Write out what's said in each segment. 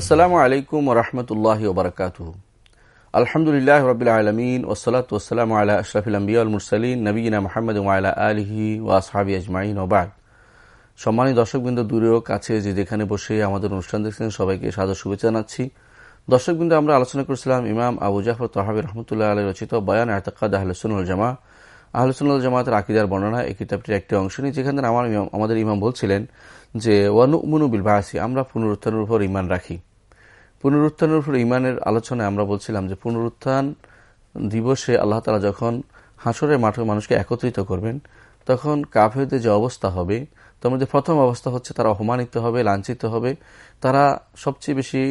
আসসালামু আলাইকুম রহমতুল্লাহ ওবরকাত আলহামদুলিল্লাহ রবিল আলমিন ওসলাত ওসালাম আল্লাহ আশরাফিল আম্বিয়াল মুরসালিন নবীনা মোহাম্মদ ওয়ালা আলহি ওয়াসহাবি আজমাইন ওবাদ সম্মানী দর্শকবৃন্দ দূরেও কাছে যে যেখানে বসে আমাদের অনুষ্ঠান দেখছেন, সবাইকে সাদর শুভেচ্ছা জানাচ্ছি। দর্শকবৃন্দ, আমরা আলোচনা করেছিলাম ইমাম আবু জাফর তহাবি রহমতুল্লাহ আলী রচিত বয়ান আয়তাকাদ আহলসুল জামা আহলসুল জামাতের আকিদার বর্ণনা এই কিতাবটির একটি অংশ নিয়ে, যেখানে আমার আমাদের ইমাম বলছিলেন যে ওয়ানু বিল বাসি, আমরা পুনরুত্থানের উপর ইমান রাখি। পুনরুত্থানের উপর ইমানের আলোচনায় আমরা বলছিলাম যে পুনরুত্থান দিবসে আল্লাহ তালা যখন হাসরের মাঠে মানুষকে একত্রিত করবেন, তখন কাফেরদের যে অবস্থা হবে তার মধ্যে প্রথম অবস্থা হচ্ছে তারা অপমানিত হবে, লাঞ্ছিত হবে, তারা সবচেয়ে বেশি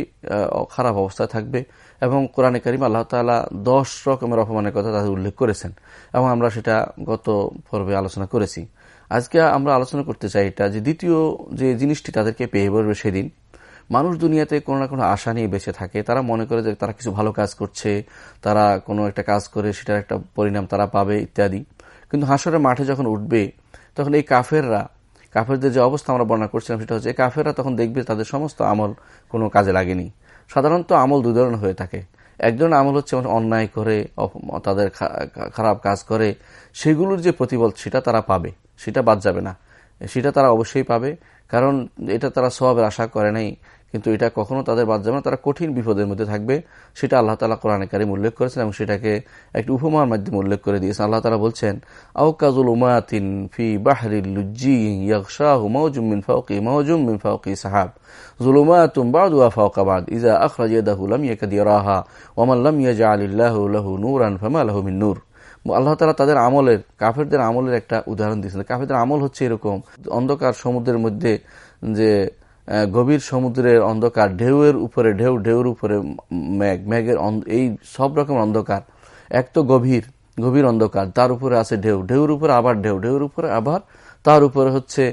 খারাপ অবস্থায় থাকবে এবং কোরআনে করিম আল্লাহ তালা দশ রকমের অপমানের কথা তাদের উল্লেখ করেছেন এবং আমরা সেটা গত পর্বে আলোচনা করেছি। আজকে আমরা আলোচনা করতে চাই এটা যে দ্বিতীয় যে জিনিসটি তাদেরকে পেয়ে বলবে সেদিন মানুষ দুনিয়াতে কোনো না কোনো আশা নিয়ে বেঁচে থাকে। তারা মনে করে যে তারা কিছু ভালো কাজ করছে, তারা কোনো একটা কাজ করে সেটার একটা পরিণাম তারা পাবে, ইত্যাদি। কিন্তু হাসরের মাঠে যখন উঠবে, তখন এই কাফেররা, কাফেরদের যে অবস্থা আমরা বর্ণনা করছিলাম সেটা হচ্ছে কাফেররা তখন দেখবে তাদের সমস্ত আমল কোনো কাজে লাগেনি। সাধারণত আমল দুই ধরনের হয়ে থাকে। একজন আমল হচ্ছে অন্যায় করে তাদের খারাপ কাজ করে, সেগুলোর যে প্রতিবল সেটা তারা পাবে, সেটা বাদ যাবে না। সেটা তারা অবশ্যই পাবে, কারণ এটা তারা স্বভাবের আশা করে নাই। কিন্তু এটা কখনো তাদের বাদ যাবে না। তারা কঠিন বিপদের মধ্যে থাকবে। সেটা আল্লাহ তালা কোরআনে কারিম উল্লেখ করেছেন এবং সেটাকে একটি উপমার মাধ্যমে উল্লেখ করে দিয়েছেন। আল্লাহ তালা বলছেন আউকাজুল উমাতিন ফি বাহরিল লুজ্জি মিন ফাওকি সাহাব ইজা লাহু আল্লাহ তাদের আমলের, কাফেরদের আমলের একটা উদাহরণ দিয়েছেন। কাফেরদের আমল হচ্ছে এরকম, অন্ধকার সমুদ্রের মধ্যে যে গভীর সমুদ্রের অন্ধকার, ঢেউয়ের উপরে, ঢেউ, ঢেউর উপরে ম্যাগ ম্যাগের এই সব রকম অন্ধকার। এক তো গভীর গভীর অন্ধকার, তার উপরে আছে ঢেউ, ঢেউর উপরে আবার ঢেউ, ঢেউর উপরে আবার তার উপরে হচ্ছে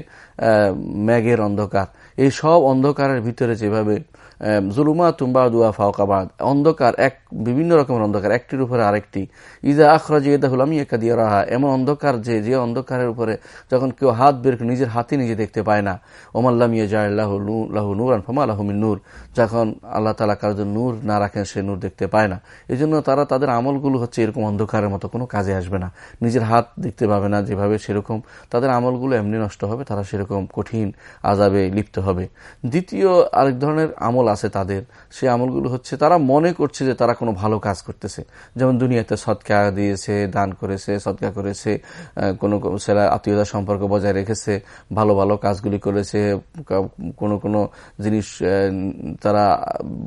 ম্যাগের অন্ধকার। এই সব অন্ধকারের ভিতরে যেভাবে জুলুমা তুম্বা দুয়া ফাওকাবাদ অন্ধকার এক, বিভিন্ন রকমের অন্ধকার। একটির উপরে আরেকটি। ইজা আখরাজ ইয়েদাহুল আমি একা দিয়ে রাহা এমন অন্ধকার যে যে অন্ধকারের উপরে যখন কেউ হাত বের নিজের হাতে নিজে দেখতে পায় না। ওমাল্লাম ইয়ে জাহ লাহু নূর ফমা আলাহমিন নূর। যখন আল্লাহ তালা কার নূর না রাখেন, সে নূর দেখতে পায় না। এই তারা তাদের আমলগুলো হচ্ছে এরকম অন্ধকারের মতো, কোনো কাজে আসবে না। নিজের হাত দেখতে পাবে না যেভাবে সেরকম। তাদের আমলগুলো এমনি নষ্ট হবে, তারা সেরকম কঠিন আজাবে লিপ্ত হবে। দ্বিতীয় আরেক ধরনের আমল আছে তাদের। সেই আমলগুলো হচ্ছে, তারা মনে করছে যে তারা কোনো ভালো কাজ করতেছে। যেমন দুনিয়াতে সৎকা দিয়েছে, দান করেছে, সৎকা করেছে কোনো সেরা আত্মীয়তার সম্পর্ক বজায় রেখেছে, ভালো ভালো কাজগুলি করেছে কোনো কোনো জিনিস তারা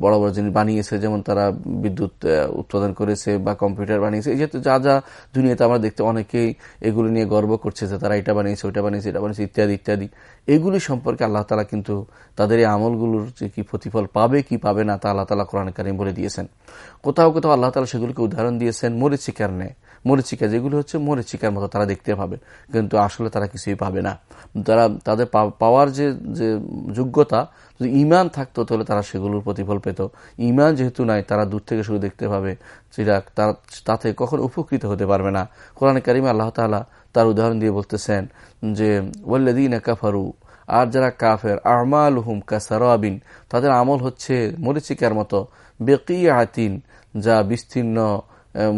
বড় বড় জিনিস বানিয়েছে, যেমন তারা বিদ্যুৎ উৎপাদন করেছে বা কম্পিউটার বানিয়েছে। এই যেহেতু যা যা দুনিয়াতে আমরা দেখতে অনেকেই এগুলো নিয়ে গর্ব করছে যে তারা এটা বানিয়েছে, ওইটা বানিয়েছে, এটা বানিয়েছে, ইত্যাদি ইত্যাদি। এগুলি সম্পর্কে আল্লাহ তালা কিন্তু তাদের এই আমলগুলোর যে কি প্রতিফল পাবে, কি পাবে না তা আল্লাহ তালা কোরআন কারিম বলে দিয়েছেন। কোথাও কোথাও আল্লাহ তালা সেগুলিকে উদাহরণ দিয়েছেন, মরিচিকার ন্যায়। মরিচিকা যেগুলো হচ্ছে মরিচিকার মতো তারা দেখতে পাবে, কিন্তু আসলে তারা কিছুই পাবে না। তারা, তাদের পাওয়ার যে যে যোগ্যতা, যদি ইমান থাকতো তাহলে তারা সেগুলোর প্রতিফল পেত। ইমান যেহেতু নাই, তারা দূর থেকে শুধু দেখতে পাবে, যেটা তারা তাতে কখন উপকৃত হতে পারবে না। কোরআন কারিমে আল্লাহ তালা তার উদাহরণ দিয়ে বলতেছেন যে ওয়াল্লাদিন কাফারু আর যারা কাফের আহমাল হুম কাসারাবিন, তাদের আমল হচ্ছে মরিচিকার মতো বেকি আতিন যা বিস্তীর্ণ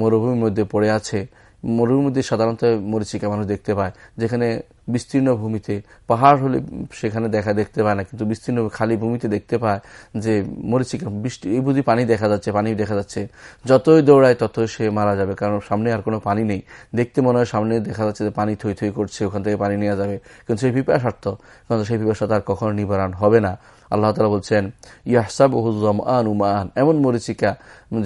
মরুভূমির মধ্যে পড়ে আছে। মরুভূমির মধ্যে সাধারণত মরিচিকা মানুষ দেখতে পায়, যেখানে বিস্তীর্ণ ভূমিতে, পাহাড় হলে সেখানে দেখা দেখতে পায় না, কিন্তু বিস্তীর্ণ খালি ভূমিতে দেখতে পায় যে মরিচিকা বৃষ্টি, এই বুঝি পানি দেখা যাচ্ছে, পানি দেখা যাচ্ছে। যতই দৌড়ায় ততই সে মারা যাবে, কারণ সামনে আর কোনো পানি নেই। দেখতে মনে হয় সামনে দেখা যাচ্ছে যে পানি থই থই করছে, ওখান থেকে পানি নেওয়া যাবে। কিন্তু সেই পিপাসার্থ, কিন্তু সেই পিপাসা তার কখনো নিবারণ হবে না। আল্লাহ তালা বলছেন ইয়াহসাব হুজম আন উমান এমন মরিচিকা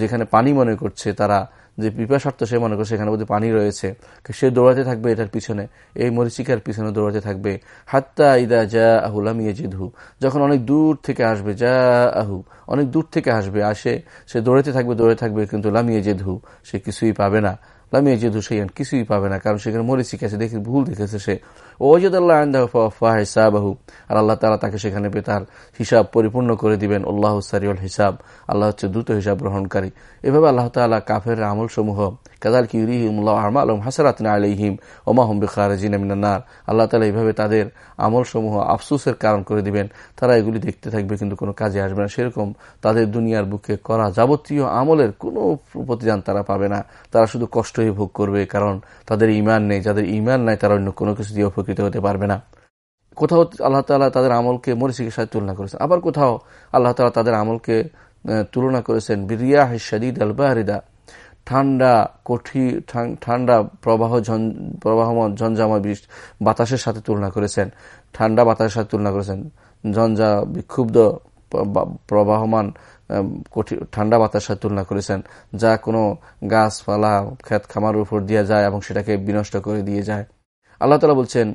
যেখানে পানি মনে করছে তারা যে পিপাসার্থ সে মনে করে সেখানে বোধহয় পানি রয়েছে। সে দৌড়াতে থাকবে এটার পিছনে, এই মরিচিকার পিছনে দৌড়াতে থাকবে। হাত্তা ইদা যা আহু লামিয়ে জিধু যখন অনেক দূর থেকে আসবে যা আহু অনেক দূর থেকে আসবে, আসে, সে দৌড়াতে থাকবে দৌড়ে থাকবে, কিন্তু লামিয়ে জেধু সে কিছুই পাবে না। লামিয়ে জেধু সেই কিছুই পাবে না। কারণ সেখানে মরিচিকা আছে, দেখে ভুল দেখেছে সে। ওজদ আল্লাহ হিসাবাহু। আর আল্লাহ তালা তাকে সেখানে তার হিসাব পরিপূর্ণ করে দিবেন। আল্লাহ সারিউল হিসাব। আল্লাহ হচ্ছে দ্রুত হিসাব গ্রহণকারী। এভাবে আল্লাহ তালা কাফের আমল সমূহ কাদাল কি ইউরিহিমুল্লাহ আহমা আলম হাসারাতিন আলহিম ওমাহম বেখারজিন মিনান্নার আল্লাহ তালা এইভাবে তাদের আমল সমূহ আফসুসের কারণ করে দিবেন। তারা এগুলি দেখতে থাকবে কিন্তু কোনো কাজে আসবে না। সেরকম তাদের দুনিয়ার বুকে করা যাবতীয় আমলের কোনো প্রতিদান তারা পাবে না। তারা শুধু কষ্টই ভোগ করবে, কারণ তাদের ইমান নেই। যাদের ইমান নাই, তারা অন্য কোনো কিছু দিয়ে উপকৃত হতে পারবে না। কোথাও আল্লাহ তালা তাদের আমলকে মরিচিকের সাথে তুলনা করেছেন। আবার কোথাও আল্লাহ তালা তাদের আমলকে তুলনা করেছেন। বিরিয়া হিসাদিদ আলবাহরিদা ঠান্ডা, কঠি ঠান্ডা প্রবাহ প্রবাহমান ঝঞ্ঝাময় বাতাসের সাথে তুলনা করেছেন। ঠান্ডা বাতাসের সাথে তুলনা করেছেন। ঝঞ্ঝা বিক্ষুব্ধ প্রবাহমান ঠান্ডা বাতাসের সাথে তুলনা করেছেন, যা কোনো গাছপালা, ক্ষেত খামার উপর দিয়ে যায় এবং সেটাকে বিনষ্ট করে দিয়ে যায়। আল্লাহ তালা বলছেন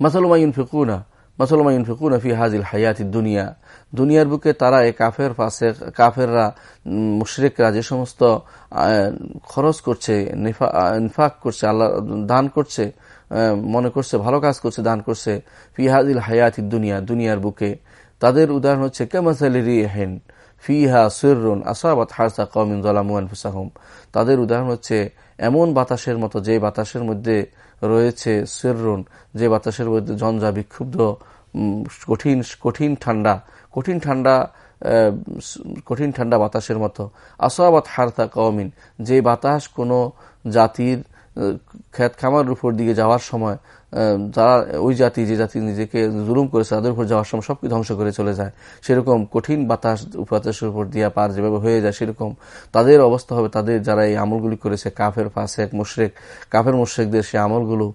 মাসালুমাইন ফিকুনা মাসালুমাইন ফিকুনা ফি হাজিল হায়াতি দুনিয়া। দুনিয়ার বুকে তারা এই কাফের পাশে কাফেররা মুশরিকরা যে সমস্ত খরচ করছে ইনফাক করছে, আল্লাহ, দান করছে মনে করছে, ভালো কাজ করছে, দান করছে ফিহাদিল হায়াতি দুনিয়া, দুনিয়ার বুকে। তাদের উদাহরণ হচ্ছে, কেমাসালি রিহেন ফিহা সিররুন আসাবাত হারসা কমিন জলামুয়ান ফুসাহম তাদের উদাহরণ হচ্ছে, এমন বাতাসের মতো যে বাতাসের মধ্যে রয়েছে সিররুন, যে বাতাসের মধ্যে জঞ্জা বিক্ষুব্ধ কঠিন কঠিন ঠান্ডা কঠিন ঠান্ডা কঠিন ঠান্ডা বাতাসের মতো। আসাবাত হারতা কমিন যে বাতাস কোনো জাতির খ্যাত খামার উপর দিকে যাওয়ার সময় যারা ওই জাতি, যে জাতি নিজেকে জুলুম করেছে, তাদের উপর যাওয়ার সময় সবকে ধ্বংস করে চলে যায়। সেরকম কঠিন বাতাস বাতাসের উপর দিয়া পার যেভাবে হয়ে যায়, সেরকম তাদের অবস্থা হবে। তাদের যারা এই আমলগুলি করেছে, কাফের, ফাঁসেক, মুশরেক, কাফের, মুশরেকদের সে আমলগুলো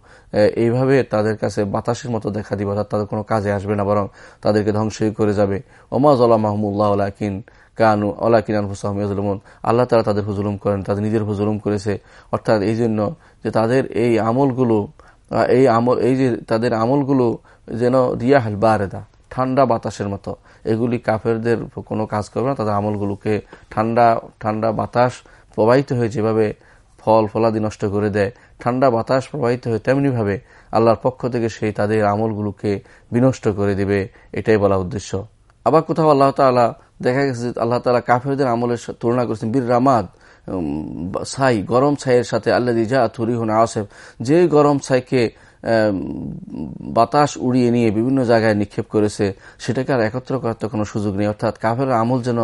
এইভাবে তাদের কাছে বাতাসের মতো দেখা দিবে, অর্থাৎ তাদের কোনো কাজে আসবে না, বরং তাদেরকে ধ্বংসই করে যাবে। ওমাজ আল্লাহ মাহমুল্লাহ আলাকিন কানু আল্লাহ কিনান হুসাহমিয়াজুলমন আল্লাহ তারা তাদের হুজুলুম করেন, তাদের নিজের হুজুলুম করেছে। অর্থাৎ এই জন্য যে তাদের এই আমলগুলো, এই আমল, এই যে তাদের আমলগুলো যেন রিয়াহাল বারেদা, ঠান্ডা বাতাসের মতো। এগুলি কাফেরদের কোনো কাজ করবে না, তাদের আমলগুলোকে ঠান্ডা ঠান্ডা বাতাস প্রবাহিত হয়ে যেভাবে ফল ফলাদি নষ্ট করে দেয়, ঠান্ডা বাতাস প্রবাহিত হয়ে তেমনিভাবে আল্লাহর পক্ষ থেকে সেই তাদের আমলগুলোকে বিনষ্ট করে দিবে, এটাই বলা উদ্দেশ্য। আবার কোথাও আল্লাহ তালা দেখা গেছে আল্লাহ তালা কাফেরদের আমলের তুলনা করেছেন। বীর রামাদ ছাই, গরম ছাইয়ের সাথে আল্লাহ দিজা থুরিহন আসেফ, যে গরম ছাইকে বাতাস উড়িয়ে নিয়ে বিভিন্ন জায়গায় নিক্ষেপ করেছে, সেটাকে আর একত্র করার তো কোনো সুযোগ নেই। অর্থাৎ কাফের আমল যেন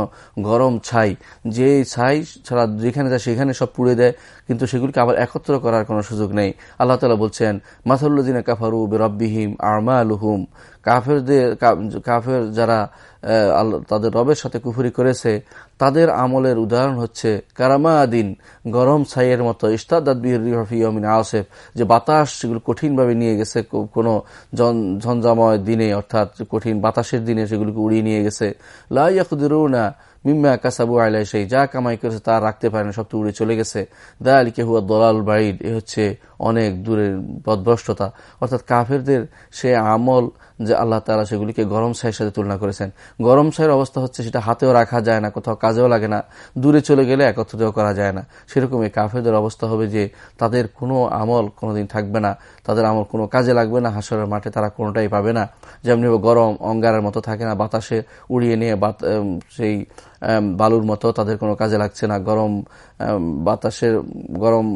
গরম ছাই, যে ছাই ছাড়া যেখানে যায় সেখানে সব পুড়ে দেয়, কিন্তু সেগুলিকে আবার একত্র করার কোনো সুযোগ নেই। আল্লাহ তালা বলছেন মাথাল্লুদ্দিন কাফারু বেরব্বিহিম আরমা আলুহুম কাফেরদের কাফের যারা তাদের রবের সাথে কুফুরি করেছে, তাদের আমলের উদাহরণ হচ্ছে কারামা আদিন গরম ছাইয়ের মতো। ইস্তাদিন আসেফ, যে বাতাস সেগুলো কঠিনভাবে নিয়ে গেছে কোনো ঝঞ্ঝাময় দিনে, অর্থাৎ কঠিন বাতাসের দিনে সেগুলোকে উড়িয়ে নিয়ে গেছে। লাইয়াকুদিরুনা মিম্মা কাসাবু আলাই সেই যা কামাই করেছে তা রাখতে পারে না, সব তো উড়ে চলে গেছে। দা আলী কেহুয়া দলাল বাইড এ হচ্ছে অনেক দূরের বদভ্রষ্টতা অর্থাৎ কাফেরদের সে আমল যে আল্লাহ তালা সেগুলিকে গরম ছাইয়ের সাথে তুলনা করেছেন। গরম ছাইয়ের অবস্থা হচ্ছে সেটা হাতেও রাখা যায় না, কোথাও কাজেও লাগে না। দূরে চলে গেলে একত্রিত করা যায় না। সেরকম এই কাফেরদের অবস্থা হবে যে তাদের কোনো আমল কোনোদিন থাকবে না, তাদের আমল কোনো কাজে লাগবে না, হাসরের মাঠে তারা কোনোটাই পাবে না। যেমনি গরম অঙ্গারের মতো থাকে না, বাতাসে উড়িয়ে নিয়ে সেই বালুর মতো, তাদের কোনো কাজে লাগছে না। গরম বাতাসের, গরম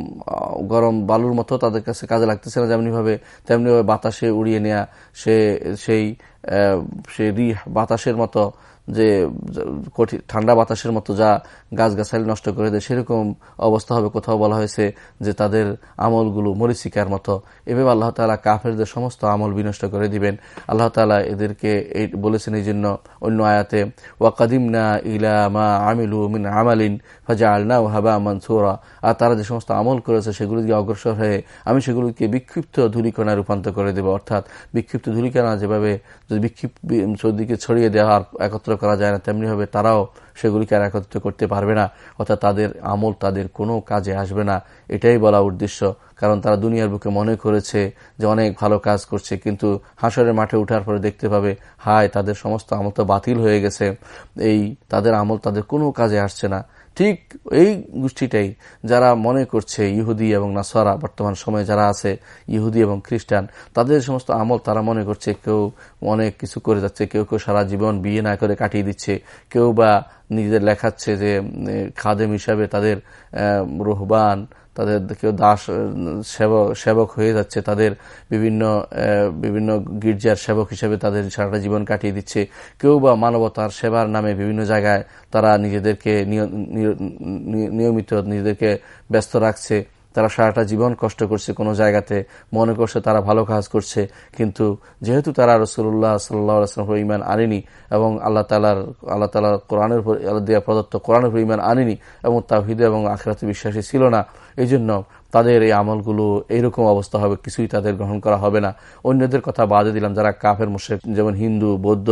গরম বালুর মতো তাদের কাছে কাজে লাগতেছে না। যেমনিভাবে তেমনিভাবে বাতাসে উড়িয়ে নেয়া সে, সেই সে রিহ, বাতাসের মতো যে কঠিন ঠান্ডা বাতাসের মতো যা গাছগাছালি নষ্ট করে দেয়, সেরকম অবস্থা হবে। কোথাও বলা হয়েছে যে, তাদের আমলগুলো মরিচিকার মতো। এভাবে আল্লাহ তালা কাফেরদের সমস্ত আমল বিনষ্ট করে দিবেন। আল্লাহ তালা এদেরকে এই, বলেছেন এই জন্য অন্য আয়াতে, ওয়াকাদিমনা ইলা মা আমিলু মিন আমালিন ফাজা আলনা হাবা মানসুরা। আর তারা যে সমস্ত আমল করেছে, সেগুলি দিয়ে অগ্রসর হয়ে আমি সেগুলিকে বিক্ষিপ্ত ধুলিকণায় রূপান্তর করে দেব। অর্থাৎ বিক্ষিপ্ত ধুলিকণা যেভাবে যদি বিক্ষিপ্ত, চৌদিকে ছড়িয়ে দেওয়ার একত্র করা যায় না তেমনিভাবে তারাও সেগুলিকে আর একত্রিত করতে পারবে না, অর্থাৎ তাদের আমল তাদের কোনো কাজে আসবে না। এটাই বলা উদ্দেশ্য, কারণ তারা দুনিয়ার বুকে মনে করেছে যে অনেক ভালো কাজ করছে, কিন্তু হাসরের মাঠে উঠার পরে দেখতে পাবে, হায়, তাদের সমস্ত আমল তো বাতিল হয়ে গেছে। এই তাদের আমল তাদের কোনো কাজে আসছে না। ঠিক এই গোষ্ঠীটাই যারা মনে করছে ইহুদি এবং নাসারা বর্তমান সময়ে যারা আছে, ইহুদি এবং খ্রিস্টান, তাদের সমস্ত আমল তারা মনে করছে কেউ অনেক কিছু করে যাচ্ছে, কেউ কেউ সারা জীবন বিয়ে না করে কাটিয়ে দিচ্ছে, কেউ বা নিজেদের লেখাচ্ছে যে খাদেম হিসাবে তাদের রোহবান তাদের কেউ দাস সেবক সেবক হয়ে যাচ্ছে, তাদের বিভিন্ন বিভিন্ন গির্জার সেবক হিসেবে তাদের সারাটা জীবন কাটিয়ে দিচ্ছে। কেউ বা মানবতার সেবার নামে বিভিন্ন জায়গায় তারা নিজেদেরকে নিয়মিত নিজেদেরকে ব্যস্ত রাখছে। তারা সারাটা জীবন কষ্ট করছে, কোনো জায়গাতে মনে করছে তারা ভালো কাজ করছে, কিন্তু যেহেতু তারা রসুল্লাহ সাল্লাহ ইমান আনেনি এবং আল্লাহ তালার আল্লাহ তালার কোরআনের উপর, আল্লাহ দিয়া প্রদত্ত কোরআনের উপর ইমান আনেনি এবং তা হৃদয় এবং আখরাতে বিশ্বাসী ছিল না এই জন্য তাদের এই আমলগুলো এইরকম অবস্থা হবে, কিছুই তাদের গ্রহণ করা হবে না। অন্যদের কথা বাদে দিলাম, যারা কাফের মুশেক যেমন হিন্দু, বৌদ্ধ,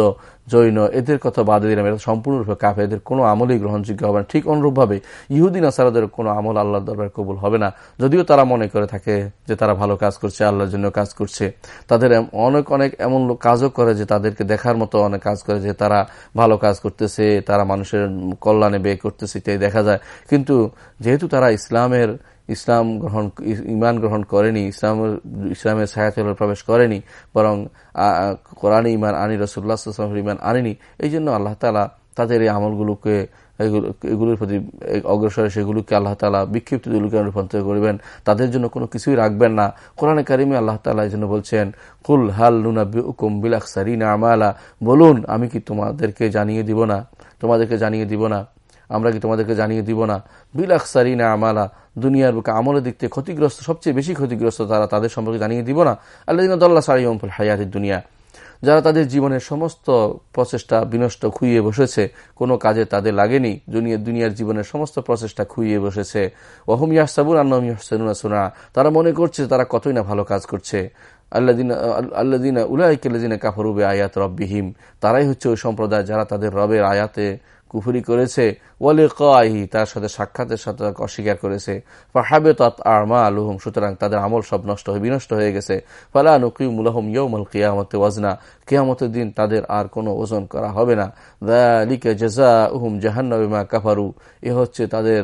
জৈন, এদের কথা বাদে দিলাম। এটা সম্পূর্ণরূপে কাফে এদের কোনো আমলই গ্রহণযোগ্য হবে না। ঠিক অনুরূপভাবে ইহুদিন আসারাদের কোনো আমল আল্লাহ দরবার কবুল হবে না। যদিও তারা মনে করে থাকে যে তারা ভালো কাজ করছে, আল্লাহর জন্য কাজ করছে। তাদের অনেক অনেক এমন লোক কাজও করে যে তাদেরকে দেখার মতো অনেক কাজ করে যে তারা ভালো কাজ করতেছে, তারা মানুষের কল্যাণে ব্যয় করতেছে ইত্যাদি দেখা যায়। কিন্তু যেহেতু তারা ইসলামের ইসলাম গ্রহণ, ইমান গ্রহণ করেনি, ইসলাম, ইসলামের ছায়াতলে প্রবেশ করেনি, বরং কোরআনে ইমান আনি রসুল্লাহ ইমান আনেনি এই জন্য আল্লাহ তালা তাদের এই আমলগুলোকে এগুলোর প্রতি অগ্রসরে সেগুলোকে আল্লাহ তালা বিক্ষিপ্ত রূপান্তর করবেন। তাদের জন্য কোনো কিছুই রাখবেন না। কোরআনে কারিমে আল্লাহ তালা এই জন্য বলছেন, কুল হাল লুনাবি উকুম বিলাক সারিনা আমালা? বলুন, আমি কি তোমাদেরকে জানিয়ে দিব না? তোমাদেরকে জানিয়ে দিব না? আমরা কি তোমাদেরকে জানিয়ে দিব না? বিলাক সারিনা আমালা। দুনিয়ার বুকে আমলের দিক থেকে ক্ষতিগ্রস্ত, সবচেয়ে বেশি ক্ষতিগ্রস্ত তারা তাদের সম্পর্কে জানিয়ে দিব না। আল্লাহ দল্লা সারিমফুল দুনিয়া। যারা তাদের জীবনের সমস্ত প্রচেষ্টা বিনষ্ট খুইয়ে বসেছে, কোনো কাজে তাদের লাগেনি দুনিয়ার দুনিয়ার জীবনের সমস্ত প্রচেষ্টা খুইয়ে বসেছে। ওহম ইয়াসাবুর আন্নম ইয়াহসানুনা সোনা তারা মনে করছে তারা কতই না ভালো কাজ করছে। আল্লাদিনা আল্লাদিনা উলাইকাল্লাদিনা কাফরুবে আয়াত রব্বিহিম। তারাই হচ্ছে ওই সম্প্রদায় যারা তাদের রবের আয়াতে কুফুরি করেছে। ওয়ালে কাহি তার সাথে সাক্ষাতের সাথে অস্বীকার করেছে। ফাহাবে তৎ আরমা আলুহম সুতরাং তাদের আমল সব নষ্ট হয়ে, বিনষ্ট হয়ে গেছে। ফালা নকিম মুলাহম ইয়ৌমল কিয়ামতে ওয়াজনা, কিয়ামতের দিন তাদের আর কোনো ওজন করা হবে না। লিকে জেজা উহুম জাহান্নবিমা কাফারু, এ হচ্ছে তাদের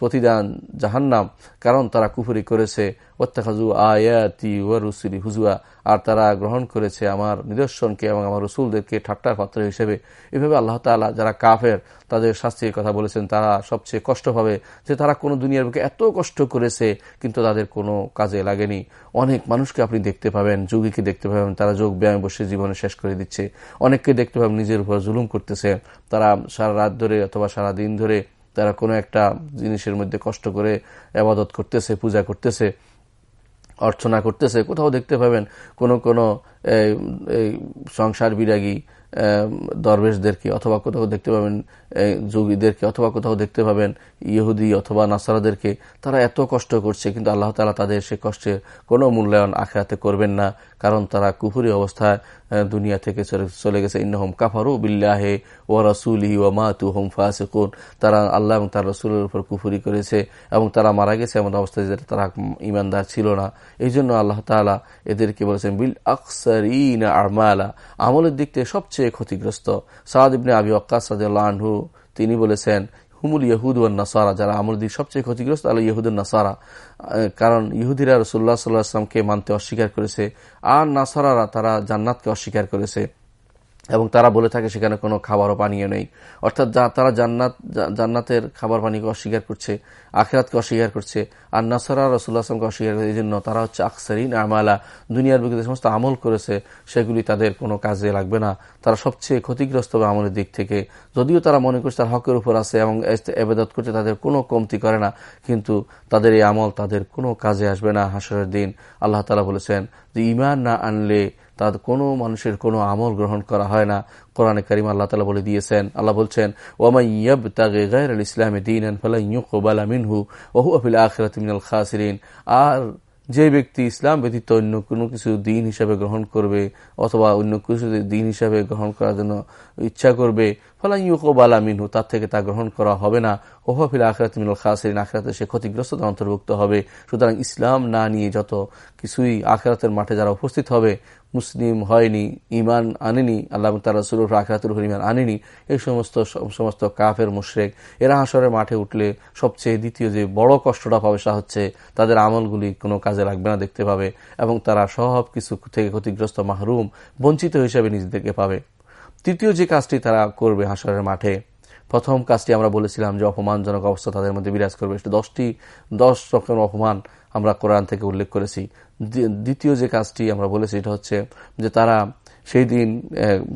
প্রতিদান জাহান্নাম, কারণ তারা কুফুরি করেছে। ওত্তাখাজু আয়াতি ওয়ারুসুলি হুজুয়া, আর তারা গ্রহণ করেছে আমার নিদর্শনকে এবং আমার রসুলদেরকে ঠাট্টার পাত্র হিসেবে। এভাবে আল্লাহ তালা যারা কাফের, তাদের শাস্তির কথা বলেছেন, তারা সবচেয়ে কষ্ট পাবে যে তারা কোনো দুনিয়ার বুকে এত কষ্ট করেছে, কিন্তু তাদের কোনো কাজে লাগেনি। অনেক মানুষকে আপনি দেখতে পাবেন, যোগীকে দেখতে পাবেন, তারা যোগ ব্যায়াম বসে জীবনে শেষ করে দিচ্ছে। অনেককে দেখতে পাবেন, নিজের উপর জুলুম করতেছে। তারা সারা রাত ধরে অথবা সারা দিন ধরে তারা কোনো একটা জিনিসের মধ্যে কষ্ট করে আবাদত করতেছে, পূজা করতেছে, অর্চনা করতেছে। কোথাও দেখতে পাবেন কোন কোন সংসার বিরাগী দরবেশদেরকে অথবা কোথাও দেখতে পাবেন যোগীদেরকে অথবা কোথাও দেখতে পাবেন ইহুদি অথবা নাসারাদেরকে। তারা এত কষ্ট করছে, কিন্তু আল্লাহ তালা তাদের সে কষ্টের কোনো মূল্যায়ন আখেরাতে করবেন না, কারণ তারা কুহুরি অবস্থায় দুনিয়া থেকে চলে গেছে। ইন্নহম কাফারু বিল্লাহে ও রসুলি ও মা তু হোম ফাসেকুন। তারা আল্লাহ এবং তার রসুলের উপর কুফুরি করেছে এবং তারা মারা গেছে এমন অবস্থায় যে তারা ইমানদার ছিল না। এই জন্য আল্লাহ তালা এদেরকে বলেছেন, বিল আকসারিন আরমালা আমলের দিক থেকে সবচেয়ে ক্ষতিগ্রস্ত। সাদ ইবনে আবি অক্কাস আনহু, তিনি বলেছেন হুমুল ইহুদ নাসারা, যারা আমল দিক সবচেয়ে ক্ষতিগ্রস্ত আলো ইহুদ নাসারা। কারণ ইহুদিরা রসুল্লাহ সাল্লাহ আসলামকে মানতে অস্বীকার করেছে, আর নাসারারা তারা জান্নাতকে অস্বীকার করেছে। এবং তারা বলে থাকে সেখানে কোনো খাবার ও পানীয় নেই। অর্থাৎ তারা জান্নাত জান্নাতের খাবার পানিকে অস্বীকার করছে, আখেরাতকে অস্বীকার করছে, আর নাসারা রসুল্লাহ আসলামকে অস্বীকার করছে এই জন্য তারা হচ্ছে আকসারিন আমালা। দুনিয়ার বুকে সমস্ত আমল করেছে, সেগুলি তাদের কোনো কাজে লাগবে না। তারা সবচেয়ে ক্ষতিগ্রস্ত হবে আমলের দিক থেকে। যদিও তারা মনে করছে তার হকের উপর আছে এবং এবেদত করছে তাদের কোনো কমতি করে না, কিন্তু তাদের এই আমল তাদের কোনো কাজে আসবে না হাসরের দিন। আল্লাহ তালা বলেছেন যে ইমান না আনলে তার কোনো মানুষের কোনো আমল গ্রহণ করা হয় না। কোরআনে করিম আল্লাহ তালা বলে দিয়েছেন, আল্লাহ বলছেন ওমাইয়াব তাগে গায়ের ইসলামে দিন মিনহু ওহু আফিল আখরাত খাসিরিন। আর যে ব্যক্তি ইসলাম ব্যতীত অন্য কোনো কিছু দিন হিসাবে গ্রহণ করবে অথবা অন্য কিছু দিন হিসাবে গ্রহণ করার জন্য ইচ্ছা করবে ফলা ইউকোবালা মিনহু, তার থেকে তা গ্রহণ করা হবে না। ওহফিল আখরাত মিনুল খাসরিন, আখরাতে সে ক্ষতিগ্রস্ততা অন্তর্ভুক্ত হবে। সুতরাং ইসলাম না নিয়ে যত কিছুই আখরাতের মাঠে যারা উপস্থিত হবে মুসলিম হয়নি ইমান আনেনি, আল্লাহ তার রসুল আখরাতুল ইমান আনেনি, এই সমস্ত সমস্ত কাফের মুশ্রেক, এরা হাসরের মাঠে উঠলে সবচেয়ে দ্বিতীয় যে বড় কষ্টটা পাবে সা হচ্ছে তাদের আমলগুলি কোনো কাজে লাগবে না দেখতে পাবে এবং তারা সব কিছু থেকে ক্ষতিগ্রস্ত মাহরুম, বঞ্চিত হিসেবে নিজেদেরকে পাবে। তৃতীয় যে কাজটি তারা করবে হাসরের মাঠে প্রথম কাজটি আমরা বলেছিলাম যে অপমানজনক অবস্থা তাদের মধ্যে বিরাজ করবে। সেটা দশটি, দশ রকমের অপমান আমরা কোরআন থেকে উল্লেখ করেছি। দ্বিতীয় যে কাজটি আমরা বলেছি এটা হচ্ছে যে তারা সেই দিন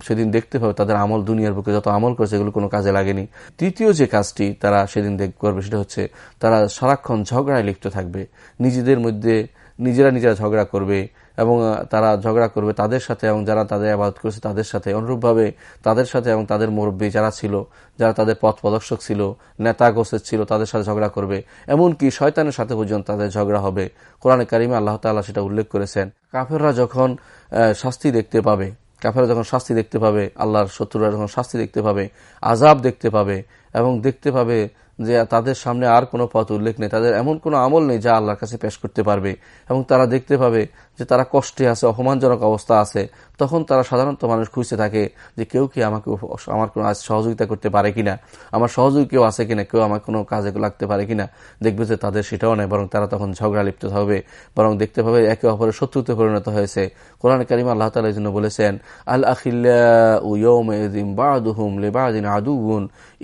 সেদিন দেখতে পাবে তাদের আমল দুনিয়ার বুকে যত আমল করেছে এগুলো কোনো কাজে লাগেনি। তৃতীয় যে কাজটি তারা সেদিন দেখ, করবে সেটা হচ্ছে তারা সারাক্ষণ ঝগড়ায় লিপ্ত থাকবে। নিজেদের মধ্যে নিজেরা নিজেরা ঝগড়া করবে। এবং তারা ঝগড়া করবে তাদের সাথে এবং যারা তাদের আবাদ করেছে তাদের সাথে। অনুরূপভাবে তাদের সাথে এবং তাদের মুরব্বী যারা ছিল, যারা তাদের পথ প্রদর্শক ছিল, নেতা গোসের ছিল, তাদের সাথে ঝগড়া করবে। এমনকি শয়তানের সাথে পর্যন্ত তাদের ঝগড়া হবে। কোরআনে কারিমে আল্লাহ তাল্লাহ সেটা উল্লেখ করেছেন। কাফেররা যখন শাস্তি দেখতে পাবে কাফেরা যখন শাস্তি দেখতে পাবে, আল্লাহর শত্রুরা যখন শাস্তি দেখতে পাবে আজাব দেখতে পাবে এবং দেখতে পাবে যে তাদের সামনে আর কোনো পথ উল্লেখ নেই। তাদের এমন কোনো আমল নেই যা আল্লাহর কাছে পেশ করতে পারবে। এবং তারা দেখতে পাবে যে তারা কষ্টে আছে, অপমানজনক অবস্থা আছে। তখন তারা সাধারণত মানুষ খুঁজতে থাকে যে কেউ কি আমাকে আমার কোনো সহযোগিতা করতে পারে কিনা, আমার সহযোগী কেউ আছে কিনা, কেউ আমার কোনো কাজে লাগতে পারে কিনা, দেখবে যে তাদের সেটাও নেই, বরং তারা তখন ঝগড়া লিপ্ত হবে, বরং দেখতে পাবে একে অপরের শত্রুতে পরিণত হয়েছে। কোরআন করিম আল্লাহ তালা জন্য বলেছেন, আল আখিল্লাহুম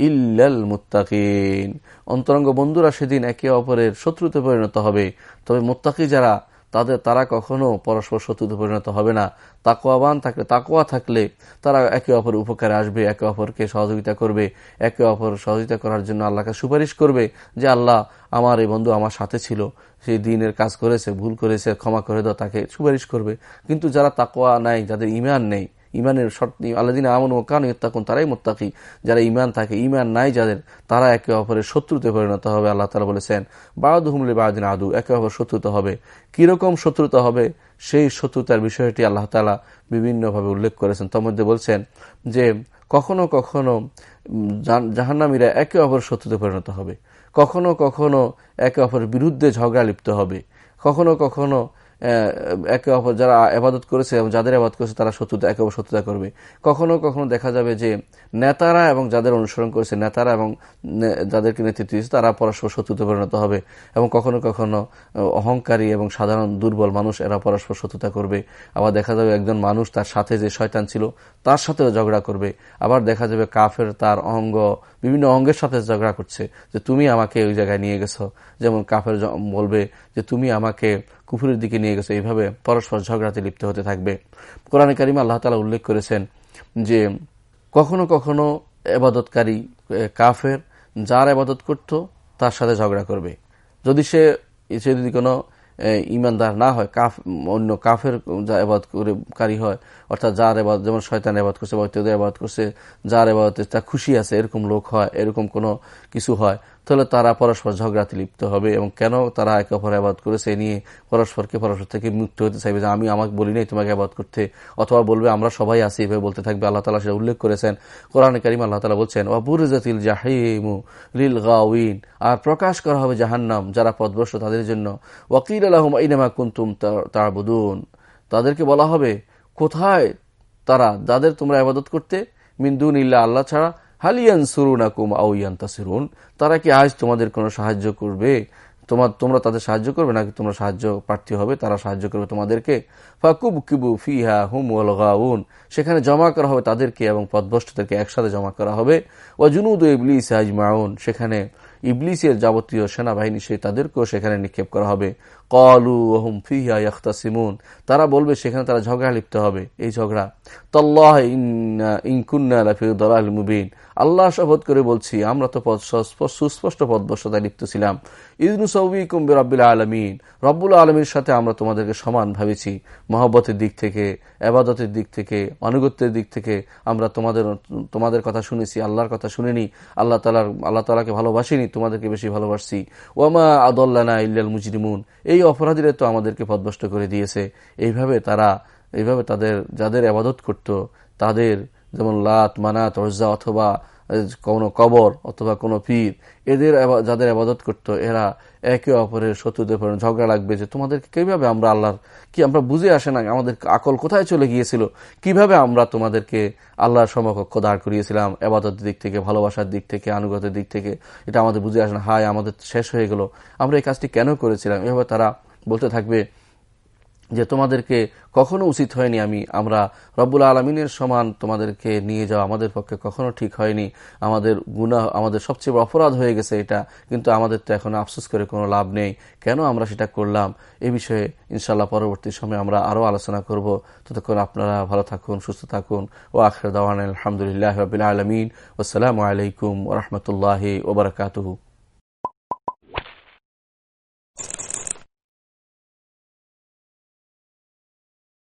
ইল্লাল মুত্তাকিন। অন্তরঙ্গ বন্ধুরা সেদিন একে অপরের শত্রুতে পরিণত হবে। তবে মোত্তাকি যারা তাদের তারা কখনো পরস্পর শত্রুতে পরিণত হবে না। তাকোয়াবান থাকলে তাকোয়া থাকলে তারা একে অপর উপকারে আসবে, একে অপরকে সহযোগিতা করবে, একে অপর সহযোগিতা করার জন্য আল্লাহকে সুপারিশ করবে যে, আল্লাহ আমার এই বন্ধু আমার সাথে ছিল সেই দিনের কাজ করেছে, ভুল করেছে, ক্ষমা করে দাও, তাকে সুপারিশ করবে। কিন্তু যারা তাকোয়া নাই, যাদের ইমান নেই ইমানের শর্ত আল্লাদিন আমন ও কান ইত্তাকুন, তারাই মোত্তাকি। যারা ইমান থাকে ইমান নাই যাদের, তারা একে অপরের শত্রুতে পরিণত হবে, আল্লাহ তালা বলেছেন। বাদু হুমলে বাদিন আদু, একে অপর শত্রুতা হবে। কীরকম শত্রুতা হবে? সেই শত্রুতার বিষয়টি আল্লাহ তালা বিভিন্নভাবে উল্লেখ করেছেন। তার মধ্যে বলছেন যে, কখনো কখনো জাহান্নামীরা একে অপর শত্রুতে পরিণত হবে। কখনো কখনো একে অপরের বিরুদ্ধে ঝগড়া লিপ্ত হবে। কখনো কখনো একে অপর যারা আবাদত করেছে এবং যাদের আবাদ করেছে তারা শত্রুতা, একে অপর শত্রুতা করবে। কখনো কখনো দেখা যাবে যে নেতারা এবং যাদের অনুসরণ করেছে নেতারা এবং যাদেরকে নেতৃত্ব দিয়েছে তারা পরস্পর শত্রুতে পরিণত হবে এবং কখনো কখনো অহংকারী এবং সাধারণ দুর্বল মানুষ এরা পরস্পর শত্রুতা করবে। আবার দেখা যাবে একজন মানুষ তার সাথে যে শয়তান ছিল তার সাথেও ঝগড়া করবে। আবার দেখা যাবে কাফের তার অঙ্গ, বিভিন্ন অঙ্গের সাথে ঝগড়া করছে যে তুমি আমাকে ওই জায়গায় নিয়ে গেছো। যেমন কাফের বলবে যে তুমি আমাকে কুফুরের দিকে নিয়ে গেছে। এইভাবে পরস্পর ঝগড়াতে লিপ্ত হতে থাকবে। কোরআন করিম আল্লাহ তালা উল্লেখ করেছেন যে, কখনো কখনো এবাদতকারী কাফের যার আবাদত করত, তার সাথে ঝগড়া করবে। যদি সে সে যদি কোনো ইমানদার না হয়, কাফ, অন্য কাফের যা এবাদ করে হয়, অর্থাৎ যার এবাদ যেমন শয়তান এবাদ করছে বা ইত্যাদি এবাদ করছে, যার এবাদতে তা খুশি আছে, এরকম লোক হয়, এরকম কোনো কিছু হয় তাহলে তারা পরস্পর ঝগড়াতে লিপ্ত হবে এবং কেন তারা একে অপর আবাদ করেছে নিয়ে পরস্পরকে পরস্পর থেকে মুক্ত হতে চাইবে যে আমি আমাকে বলি নাই তোমাকে আবাদ করতে, অথবা বলবে আমরা সবাই আসি এভাবে বলতে থাকবে। আল্লাহ তালা সেটা উল্লেখ করেছেন। কোরআন করিম আল্লাহ তালা বলছেন অবুরজাতিল জাহিমু লিল গাউইন আর প্রকাশ করা হবে জাহান্নাম যারা পদভ্রষ্ট তাদের জন্য। ওয়াকিল আলহম ইনামা কুন্তুম তার বুদুন তাদেরকে বলা হবে, কোথায় তারা, যাদের তোমরা আবাদত করতে মিন্দুন ইল্লা আল্লাহ ছাড়া হালিয়ান সুরুনাকুম আউয়ান তাসিরুন তারা কি আজ তোমাদের কোনো সাহায্য করবে? তোমার, তোমরা তাদের সাহায্য করবে নাকি তোমরা সাহায্য প্রার্থী হবে? তারা সাহায্য করবে তোমাদেরকে। ফাকুব কিবু ফিহা হুম ওয়ালগাউন সেখানে জমা করা হবে তাদেরকে এবং পদভষ্টদেরকে একসাথে জমা করা হবে। ও জুনুদ ইবলিস আজমাউন। সেখানে ইবলিসের যাবতীয় সেনাবাহিনী, সে তাদেরকেও সেখানে নিক্ষেপ করা হবে। কলু ওহম ফিহা ইয়াখতাসিমুন। তারা বলবে, সেখানে তারা ঝগড়া লিপ্ত হবে, এই ঝগড়া। তল্লাহ ইনকুন্না দলাল মুবিন। আল্লাহ শপথ করে বলছি, আমরা তো সুস্পষ্ট পদবশতায় লিপ্ত ছিলাম। ইদনু সৌবিকুম রব্বুল আলমিন। রব্বুল আলমীর সাথে আমরা তোমাদেরকে সমান ভাবেছি। মহব্বতের দিক থেকে আবাদতের দিক থেকে অনুগত্যের দিক থেকে আমরা তোমাদের তোমাদের কথা শুনেছি, আল্লাহর কথা শুনিনি। আল্লাহ তালার, আল্লাহ তালাকে ভালোবাসিনি, তোমাদেরকে বেশি ভালোবাসছি। ওয়ামা আদল্লানা ইল্লাল মুজরিমুন। এই অপরাধীরা তো আমাদেরকে পদভস্ত করে দিয়েছে। এইভাবে তারা, এইভাবে তাদের, যাদের আবাদত করত, তাদের যেমন লাত, মানাত রজ্জা অথবা কোনো কবর অথবা কোনো পীর, এদের যাদের আবাদত করতো, এরা একে অপরের শত্রুদের পরে ঝগড়া লাগবে যে, তোমাদেরকে কীভাবে আমরা আল্লাহর কি আমরা বুঝে আসে না আমাদের আকল কোথায় চলে গিয়েছিল? কীভাবে আমরা তোমাদেরকে আল্লাহর সমকক্ষ দাঁড় করিয়েছিলাম, আবাদতের দিক থেকে, ভালোবাসার দিক থেকে আনুগতের দিক থেকে? এটা আমাদের বুঝে আসে না। হায়, আমাদের শেষ হয়ে গেল। আমরা এই কাজটি কেন করেছিলাম? এভাবে তারা বলতে থাকবে যে তোমাদেরকে কখনো উচিত হয়নি আমি, আমরা রব্বুল আলমিনের সমান তোমাদেরকে নিয়ে যাওয়া আমাদের পক্ষে কখনো ঠিক হয়নি। আমাদের গুণা আমাদের সবচেয়ে বড় অপরাধ হয়ে গেছে এটা, কিন্তু আমাদের তো এখন আফসোস করে কোনো লাভ নেই। কেন আমরা সেটা করলাম? এ বিষয়ে ইনশাল্লাহ পরবর্তী সময়ে আমরা আরও আলোচনা করব। ততক্ষণ আপনারা ভালো থাকুন, সুস্থ থাকুন। ও আখর দাওয়ান আলহামদুলিল্লাহ আলমিন। ওসালামু আলাইকুম ওরহমতুল্লাহ ওবরাকাতহু